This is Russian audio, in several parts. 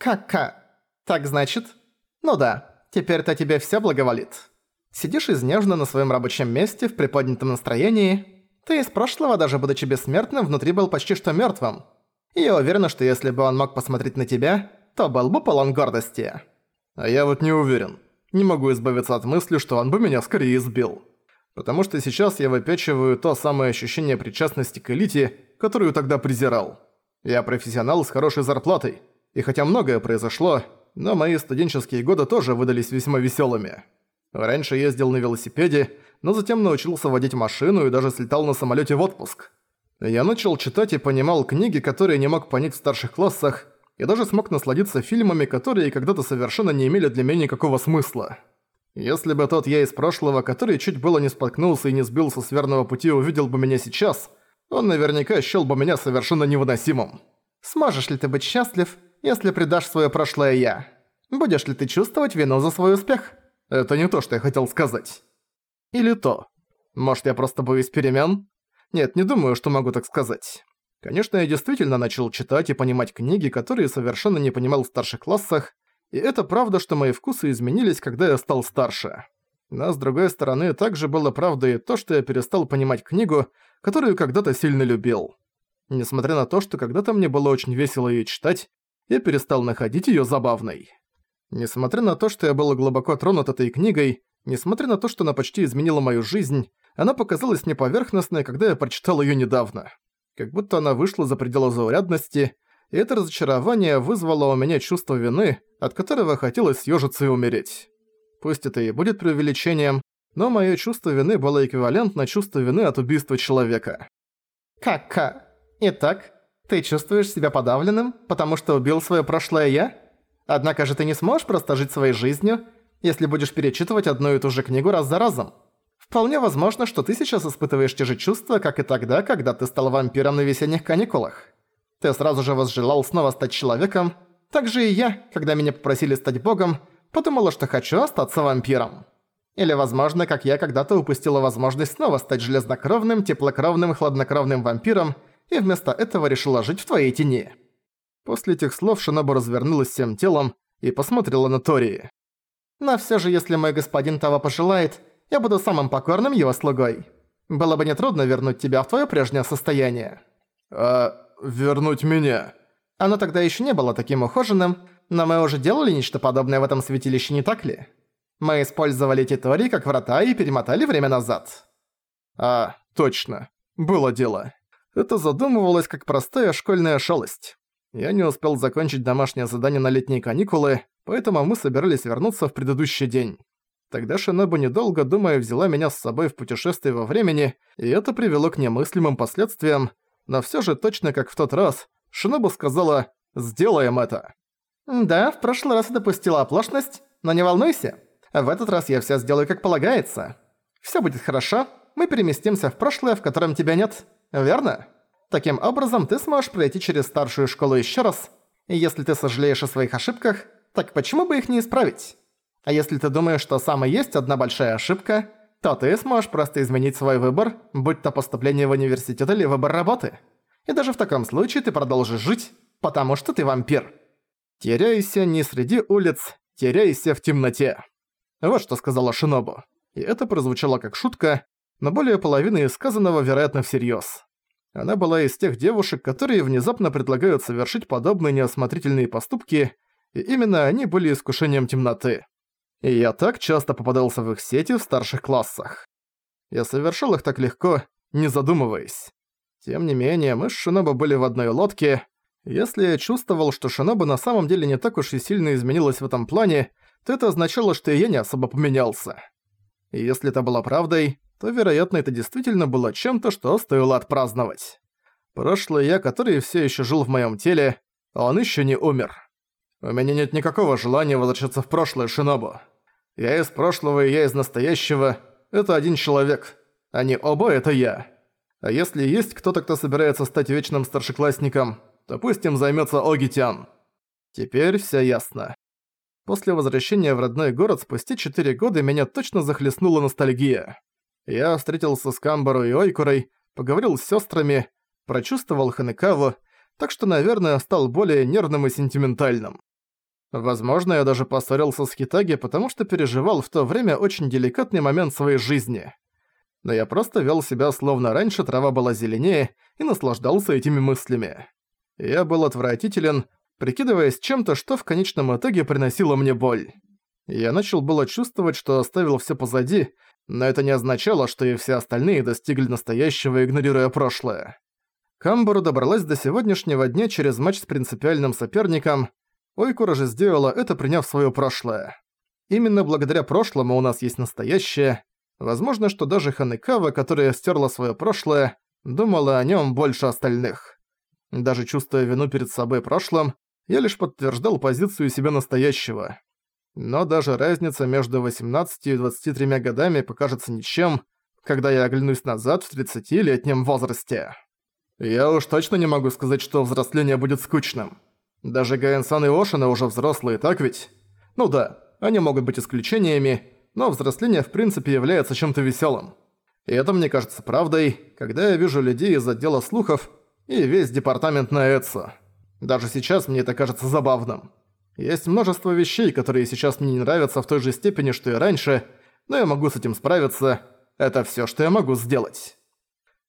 «Как-ка? Так значит? Ну да, теперь-то тебе всё благоволит. Сидишь изнежно на своём рабочем месте в приподнятом настроении. Ты из прошлого, даже будучи бессмертным, внутри был почти что мёртвым. И я уверена, что если бы он мог посмотреть на тебя, то был бы полон гордости». «А я вот не уверен. Не могу избавиться от мысли, что он бы меня скорее избил. Потому что сейчас я выпячиваю то самое ощущение причастности к элите, которую тогда презирал. Я профессионал с хорошей зарплатой, и хотя многое произошло, но мои студенческие годы тоже выдались весьма веселыми. Раньше ездил на велосипеде, но затем научился водить машину и даже слетал на самолете в отпуск. Я начал читать и понимал книги, которые не мог понять в старших классах, и даже смог насладиться фильмами, которые когда-то совершенно не имели для меня никакого смысла. Если бы тот я из прошлого, который чуть было не споткнулся и не сбился с верного пути, увидел бы меня сейчас, он наверняка счёл бы меня совершенно невыносимым. Сможешь ли ты быть счастлив, если предашь своё прошлое «я»? Будешь ли ты чувствовать вину за свой успех? Это не то, что я хотел сказать. Или то. Может, я просто боюсь перемен? Нет, не думаю, что могу так сказать. Конечно, я действительно начал читать и понимать книги, которые совершенно не понимал в старших классах, и это правда, что мои вкусы изменились, когда я стал старше. Но с другой стороны, также было правдой то, что я перестал понимать книгу, которую когда-то сильно любил. Несмотря на то, что когда-то мне было очень весело её читать, я перестал находить её забавной. Несмотря на то, что я был глубоко тронут этой книгой, несмотря на то, что она почти изменила мою жизнь, она показалась мне поверхностной, когда я прочитал её недавно. Как будто она вышла за пределы заурядности, и это разочарование вызвало у меня чувство вины, от которого хотелось съёжиться и умереть. Пусть это и будет преувеличением, но моё чувство вины было эквивалентно чувству вины от убийства человека. «Как-ка? Итак, ты чувствуешь себя подавленным, потому что убил своё прошлое «я»? Однако же ты не сможешь просто жить своей жизнью, если будешь перечитывать одну и ту же книгу раз за разом. Вполне возможно, что ты сейчас испытываешь те же чувства, как и тогда, когда ты стал вампиром на весенних каникулах. Ты сразу же возжелал снова стать человеком, так же и я, когда меня попросили стать богом, подумала, что хочу остаться вампиром. Или, возможно, как я когда-то упустила возможность снова стать железнокровным, теплокровным, хладнокровным вампиром – и вместо этого решила жить в твоей тени». После этих слов Шинобу развернулась всем телом и посмотрела на Тории. «Но всё же, если мой господин того пожелает, я буду самым покорным его слугой. Было бы нетрудно вернуть тебя в твоё прежнее состояние». «А вернуть меня?» Оно тогда ещё не было таким ухоженным, но мы уже делали нечто подобное в этом святилище, не так ли? Мы использовали эти Тории как врата и перемотали время назад. А, точно. Было дело. Это задумывалось как простая школьная шалость. Я не успел закончить домашнее задание на летние каникулы, поэтому мы собирались вернуться в предыдущий день. Тогда Шинобу, недолго думая, взяла меня с собой в путешествие во времени, и это привело к немыслимым последствиям, но всё же точно как в тот раз, Шинобу сказала «Сделаем это». «Да, в прошлый раз я допустила оплошность, но не волнуйся. В этот раз я всё сделаю как полагается. Всё будет хорошо, мы переместимся в прошлое, в котором тебя нет верно? Таким образом, ты сможешь пройти через старшую школу еще раз, и если ты сожалеешь о своих ошибках, так почему бы их не исправить? А если ты думаешь, что самой есть одна большая ошибка, то ты сможешь просто изменить свой выбор, будь то поступление в университет или выбор работы. И даже в таком случае ты продолжишь жить, потому что ты вампир. Теряйся не среди улиц, теряйся в темноте. Вот что сказала Шинобу. И это прозвучало как шутка, но более половины сказанного, вероятно, всерьёз. Она была из тех девушек, которые внезапно предлагают совершить подобные неосмотрительные поступки, и именно они были искушением темноты. И я так часто попадался в их сети в старших классах. Я совершил их так легко, не задумываясь. Тем не менее, мы с Шиноба были в одной лодке. Если я чувствовал, что Шиноба на самом деле не так уж и сильно изменилась в этом плане, то это означало, что и я не особо поменялся. И если это было правдой, то, вероятно, это действительно было чем-то, что стоило отпраздновать. Прошлый я, который все еще жил в моем теле, он еще не умер. У меня нет никакого желания возвращаться в прошлое, Шинобу. Я из прошлого и я из настоящего — это один человек. Они оба — это я. А если есть кто-то, кто собирается стать вечным старшеклассником, то пусть им займется Огитян. Теперь все ясно. После возвращения в родной город спустя 4 года меня точно захлестнула ностальгия. Я встретился с Камбару и Ойкурой, поговорил с сестрами, прочувствовал Ханекаву, так что, наверное, стал более нервным и сентиментальным. Возможно, я даже поссорился с Хитаги, потому что переживал в то время очень деликатный момент своей жизни. Но я просто вел себя, словно раньше трава была зеленее, и наслаждался этими мыслями. Я был отвратителен, прикидываясь чем-то, что в конечном итоге приносило мне боль. Я начал было чувствовать, что оставил все позади, но это не означало, что и все остальные достигли настоящего, игнорируя прошлое. Камбару добралась до сегодняшнего дня через матч с принципиальным соперником, Ойкура же сделала это, приняв своё прошлое. Именно благодаря прошлому у нас есть настоящее. Возможно, что даже Ханекава, которая стерла своё прошлое, думала о нём больше остальных. Даже чувствуя вину перед собой прошлым, я лишь подтверждал позицию себя настоящего. Но даже разница между 18 и 23 годами покажется ничем, когда я оглянусь назад в 30-летнем возрасте. Я уж точно не могу сказать, что взросление будет скучным. Даже Гаэн-сан и Ошина уже взрослые, так ведь? Ну да, они могут быть исключениями, но взросление в принципе является чем-то веселым. И это мне кажется правдой, когда я вижу людей из отдела слухов и весь департамент на Эцо. Даже сейчас мне это кажется забавным. Есть множество вещей, которые сейчас мне не нравятся в той же степени, что и раньше, но я могу с этим справиться. Это всё, что я могу сделать.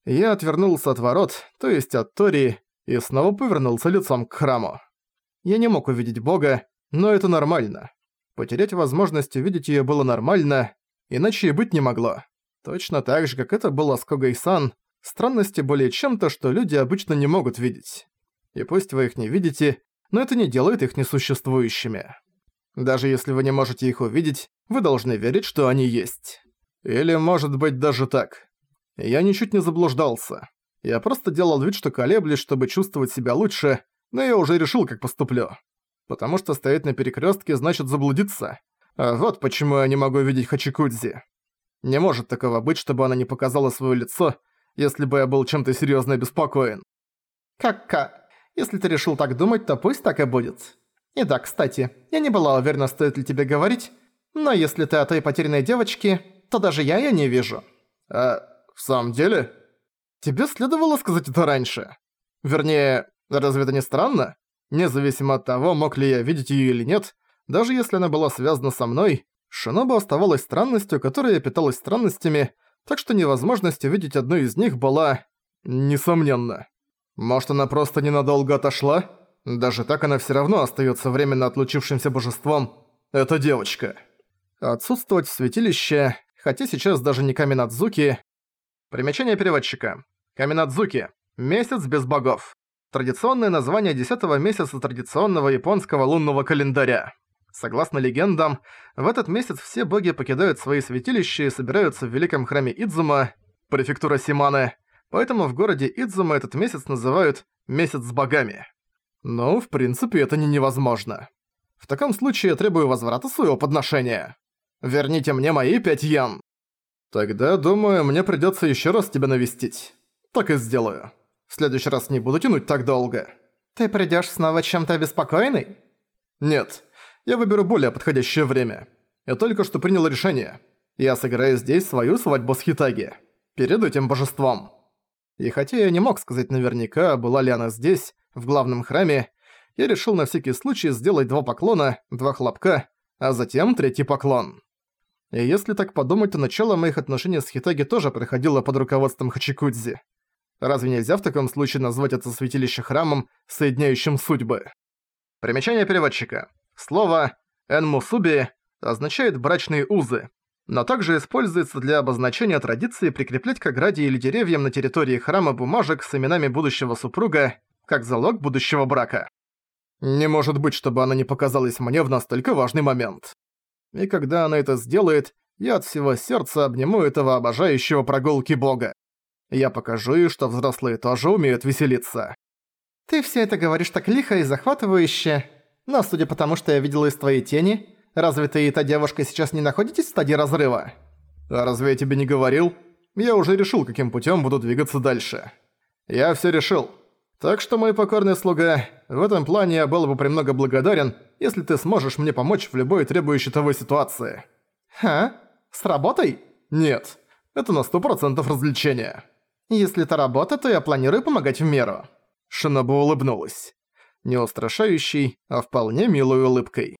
Я отвернулся от ворот, то есть от Тори, и снова повернулся лицом к храму. Я не мог увидеть Бога, но это нормально. Потерять возможность увидеть её было нормально, иначе и быть не могло. Точно так же, как это было с Когой-сан, странности более чем-то, что люди обычно не могут видеть. И пусть вы их не видите, но это не делает их несуществующими. Даже если вы не можете их увидеть, вы должны верить, что они есть. Или, может быть, даже так. Я ничуть не заблуждался. Я просто делал вид, что колеблюсь, чтобы чувствовать себя лучше, но я уже решил, как поступлю. Потому что стоять на перекрестке значит заблудиться. А вот почему я не могу видеть Хачикудзи. Не может такого быть, чтобы она не показала свое лицо, если бы я был чем-то серьезно обеспокоен. Как-ка. Если ты решил так думать, то пусть так и будет. И да, кстати, я не была уверена, стоит ли тебе говорить, но если ты о той потерянной девочке, то даже я её не вижу. А, в самом деле? Тебе следовало сказать это раньше. Вернее, Разве это не странно? Независимо от того, мог ли я видеть её или нет, даже если она была связана со мной, Шиноба оставалась странностью, которая питалась странностями, так что невозможность увидеть одну из них была... несомненно. Может, она просто ненадолго отошла? Даже так она всё равно остаётся временно отлучившимся божеством. Это девочка. Отсутствовать в святилище, хотя сейчас даже не Каминадзуки... Примечание переводчика. Каминадзуки. Месяц без богов. Традиционное название десятого месяца традиционного японского лунного календаря. Согласно легендам, в этот месяц все боги покидают свои святилища и собираются в великом храме Идзума, префектура Симаны, поэтому в городе Идзума этот месяц называют «месяц с богами». Ну, в принципе, это не невозможно. В таком случае я требую возврата своего подношения. Верните мне мои пять йен. Тогда, думаю, мне придётся ещё раз тебя навестить. Так и сделаю. В следующий раз не буду тянуть так долго. Ты придёшь снова чем-то обеспокоенный? Нет. Я выберу более подходящее время. Я только что принял решение. Я сыграю здесь свою свадьбу с Хитаги. Перед этим божеством. И хотя я не мог сказать наверняка, была ли она здесь, в главном храме, я решил на всякий случай сделать два поклона, два хлопка, а затем третий поклон. И если так подумать, то начало моих отношений с Хитаги тоже проходило под руководством Хачикудзи. Разве нельзя в таком случае назвать это святилище храмом, соединяющим судьбы? Примечание переводчика. Слово «энмусуби» означает «брачные узы», но также используется для обозначения традиции прикреплять к ограде или деревьям на территории храма бумажек с именами будущего супруга, как залог будущего брака. Не может быть, чтобы она не показалась мне в настолько важный момент. И когда она это сделает, я от всего сердца обниму этого обожающего прогулки бога. Я покажу ей, что взрослые тоже умеют веселиться. Ты все это говоришь так лихо и захватывающе, но судя по тому, что я видела из твоей тени, разве ты и та девушка сейчас не находитесь в стадии разрыва? А разве я тебе не говорил? Я уже решил, каким путем буду двигаться дальше. Я все решил. Так что, мой покорный слуга, в этом плане я был бы премного благодарен, если ты сможешь мне помочь в любой требующей того ситуации. Ха? С работой? Нет. Это на сто процентов развлечение. Если это работа, то я планирую помогать в меру». Шиноба улыбнулась. не устрашающей, а вполне милой улыбкой.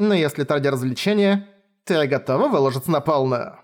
«Но если ради развлечения, ты готова выложиться на полную?»